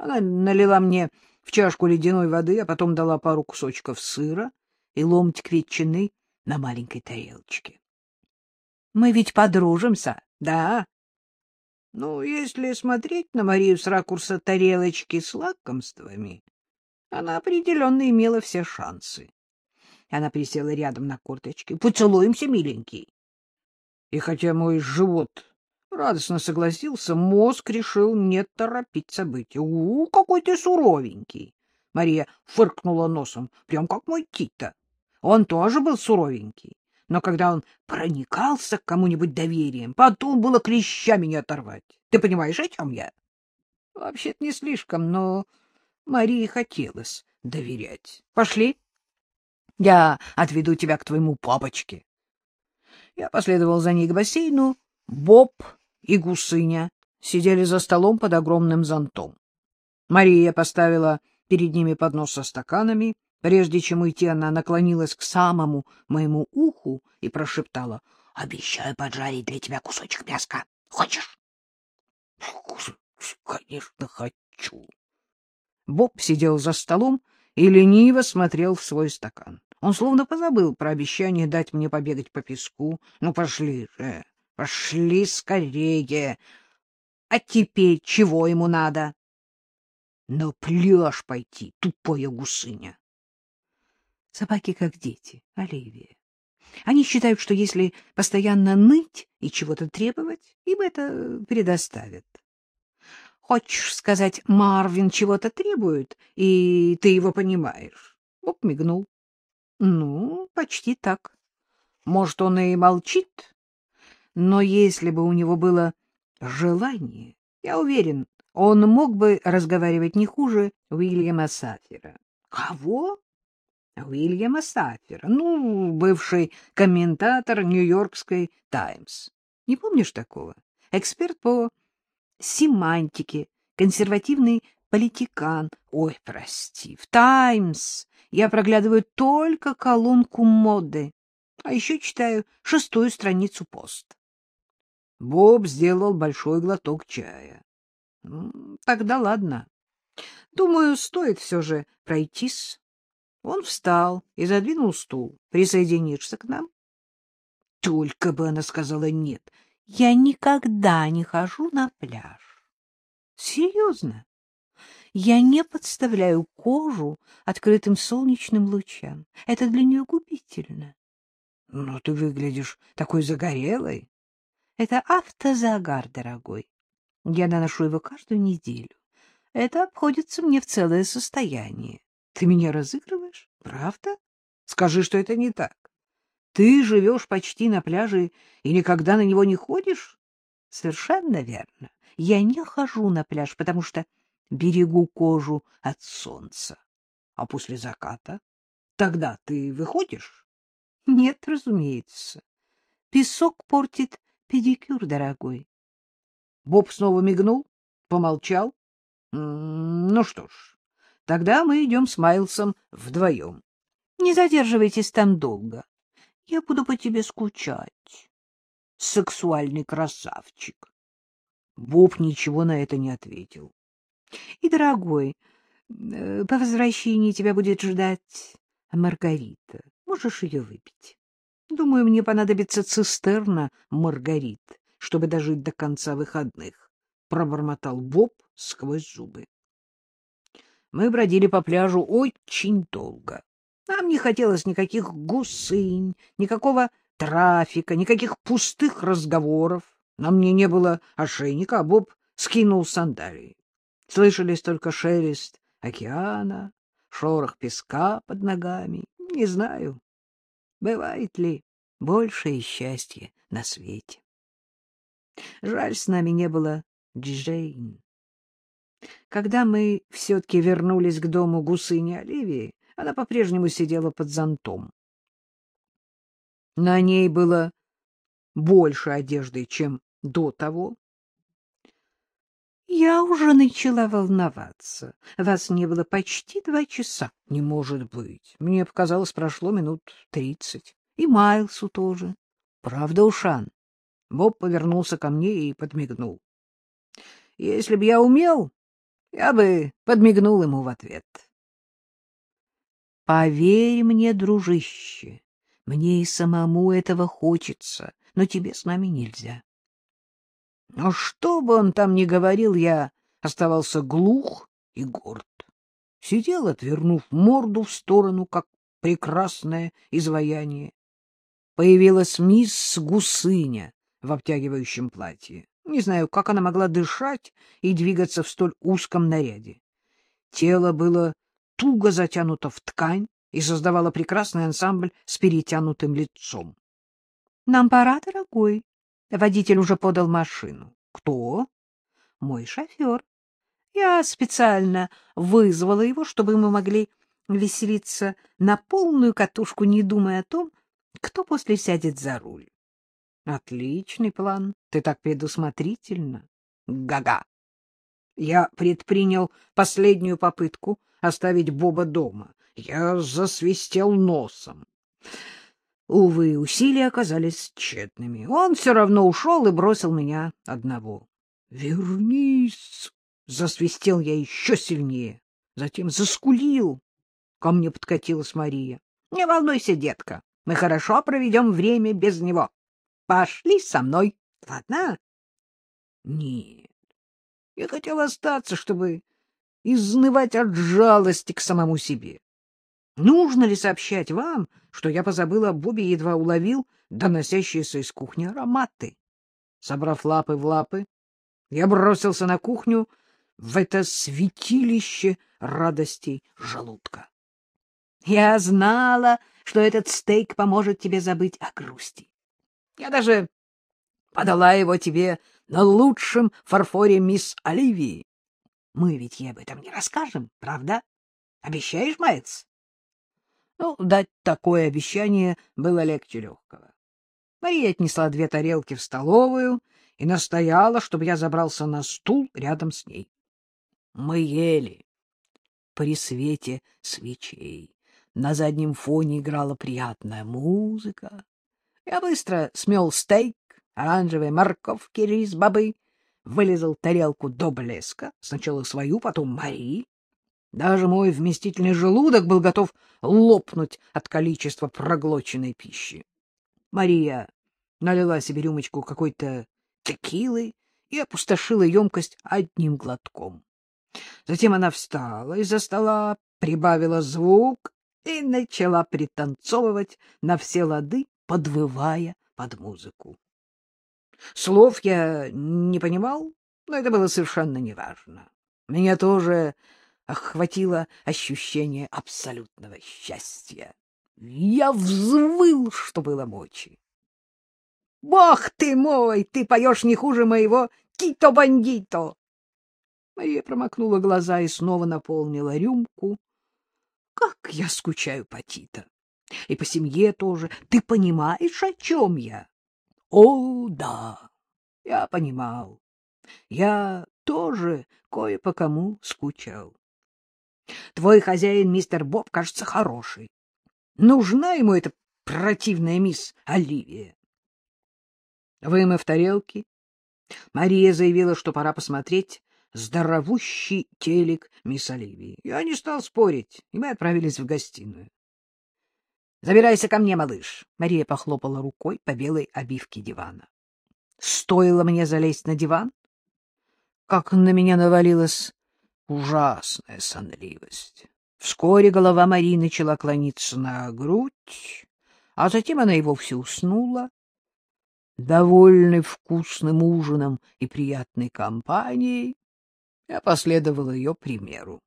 Она налила мне в чашку ледяной воды, а потом дала пару кусочков сыра и ломтик ветчины на маленькой тарелочке. — Мы ведь подружимся, да? Ну, если смотреть на Марию с ракурса тарелочки с лакомствами, она определенно имела все шансы. Она присела рядом на корточки. — Поцелуемся, миленький. И хотя мой живот радостно согласился, мозг решил не торопить события. — У, какой ты суровенький! Мария фыркнула носом, прям как мой Тита. Он тоже был суровенький, но когда он проникался к кому-нибудь доверием, потом было клещами не оторвать. Ты понимаешь, о чем я? Вообще-то не слишком, но Марии хотелось доверять. Пошли. Я отведу тебя к твоему папочке. Я последовал за ней к бассейну. Боб и гусыня сидели за столом под огромным зонтом. Мария поставила перед ними поднос со стаканами. Прежде чем уйти, она наклонилась к самому моему уху и прошептала. — Обещаю поджарить для тебя кусочек мяска. Хочешь? — Конечно, хочу. Боб сидел за столом и лениво смотрел в свой стакан. Он словно позабыл про обещание дать мне побегать по песку. Ну, пошли же, пошли скорее. А теперь чего ему надо? На пляж пойти, тупая гусыня. Собаки как дети, Оливия. Они считают, что если постоянно ныть и чего-то требовать, им это предоставят. Хочешь сказать, Марвин чего-то требует, и ты его понимаешь? Боб мигнул. Ну, почти так. Может, он и молчит, но если бы у него было желание, я уверен, он мог бы разговаривать не хуже Уильяма Сафера. Кого? Уильяма Сафера, ну, бывший комментатор Нью-Йоркской «Таймс». Не помнишь такого? Эксперт по семантике, консервативный политикан. Ой, прости, в «Таймс» я проглядываю только колонку моды, а еще читаю шестую страницу пост. Боб сделал большой глоток чая. Тогда ладно. Думаю, стоит все же пройтись. Он встал и задвинул стул. Присоединишься к нам? Только бы она сказала нет. Я никогда не хожу на пляж. Серьезно? Я не подставляю кожу открытым солнечным лучам. Это для нее губительно. Но ты выглядишь такой загорелой. Это автозагар, дорогой. Я наношу его каждую неделю. Это обходится мне в целое состояние. Ты меня разыгрываешь? Правда? Скажи, что это не так. Ты живешь почти на пляже и никогда на него не ходишь? Совершенно верно. Я не хожу на пляж, потому что берегу кожу от солнца. А после заката? Тогда ты выходишь? Нет, разумеется. Песок портит педикюр, дорогой. Боб снова мигнул, помолчал. Ну что ж, тогда мы идем с Майлсом вдвоем. Не задерживайтесь там долго. Я буду по тебе скучать. Сексуальный красавчик. Боб ничего на это не ответил. И, дорогой, э, по возвращении тебя будет ждать Маргарита. Можешь ее выпить? Думаю, мне понадобится цистерна Маргарит, чтобы дожить до конца выходных, — пробормотал Боб сквозь зубы. Мы бродили по пляжу очень долго. Нам не хотелось никаких гусынь, никакого трафика, никаких пустых разговоров. На мне не было ошейника, а Боб скинул сандалии. Слышались только шелест океана, шорох песка под ногами. Не знаю, бывает ли большее счастье на свете. Жаль, с нами не было Джейн. Когда мы все-таки вернулись к дому гусыни Оливии, она по-прежнему сидела под зонтом. На ней было больше одежды, чем до того. Я уже начала волноваться. Вас не было почти два часа. Не может быть. Мне показалось, прошло минут тридцать. И Майлсу тоже. Правда, Ушан? Боб повернулся ко мне и подмигнул. Если б я умел, Я бы подмигнул ему в ответ. Поверь мне, дружище, мне и самому этого хочется, но тебе с нами нельзя. Но что бы он там ни говорил, я оставался глух и горд. Сидел, отвернув морду в сторону, как прекрасное изваяние. Появилась мисс Гусыня в обтягивающем платье. Не знаю, как она могла дышать и двигаться в столь узком наряде. Тело было туго затянуто в ткань и создавало прекрасный ансамбль с перетянутым лицом. — Нам пора, дорогой. Водитель уже подал машину. — Кто? — Мой шофер. Я специально вызвала его, чтобы мы могли веселиться на полную катушку, не думая о том, кто после сядет за руль. Отличный план. Ты так предусмотрительно. Гага. Я предпринял последнюю попытку оставить Боба дома. Я засвистел носом. Увы, усилия оказались тщетными. Он все равно ушел и бросил меня одного. «Вернись!» — засвистел я еще сильнее. Затем заскулил. Ко мне подкатилась Мария. «Не волнуйся, детка, мы хорошо проведем время без него. Пошли со мной, ладно? Нет, я хотел остаться, чтобы изнывать от жалости к самому себе. Нужно ли сообщать вам, что я позабыл о и едва уловил доносящиеся из кухни ароматы? Собрав лапы в лапы, я бросился на кухню в это святилище радостей желудка. Я знала, что этот стейк поможет тебе забыть о грусти. Я даже подала его тебе на лучшем фарфоре мисс Оливии. Мы ведь ей об этом не расскажем, правда? Обещаешь, Майлз? Ну, дать такое обещание было легче легкого. Мария отнесла две тарелки в столовую и настояла, чтобы я забрался на стул рядом с ней. Мы ели при свете свечей. На заднем фоне играла приятная музыка. Я быстро смел стейк, оранжевые морковки, рис, бобы, вылезал тарелку до блеска, сначала свою, потом Марии. Даже мой вместительный желудок был готов лопнуть от количества проглоченной пищи. Мария налила себе рюмочку какой-то текилы и опустошила емкость одним глотком. Затем она встала из-за стола, прибавила звук и начала пританцовывать на все лады подвывая под музыку. Слов я не понимал, но это было совершенно неважно. Меня тоже охватило ощущение абсолютного счастья. Я взвыл, что было мочи. — Бог ты мой! Ты поешь не хуже моего кито-бандито! Мария промокнула глаза и снова наполнила рюмку. Как я скучаю по Тито! И по семье тоже. Ты понимаешь, о чем я? О, да, я понимал. Я тоже кое по кому скучал. Твой хозяин, мистер Боб, кажется, хороший. Нужна ему эта противная мисс Оливия. Вымыв тарелки, Мария заявила, что пора посмотреть здоровущий телек мисс Оливии. Я не стал спорить, и мы отправились в гостиную. — Забирайся ко мне, малыш. Мария похлопала рукой по белой обивке дивана. Стоило мне залезть на диван, как на меня навалилась ужасная сонливость. Вскоре голова Марии начала клониться на грудь, а затем она и вовсе уснула. Довольный вкусным ужином и приятной компанией, я последовал ее примеру.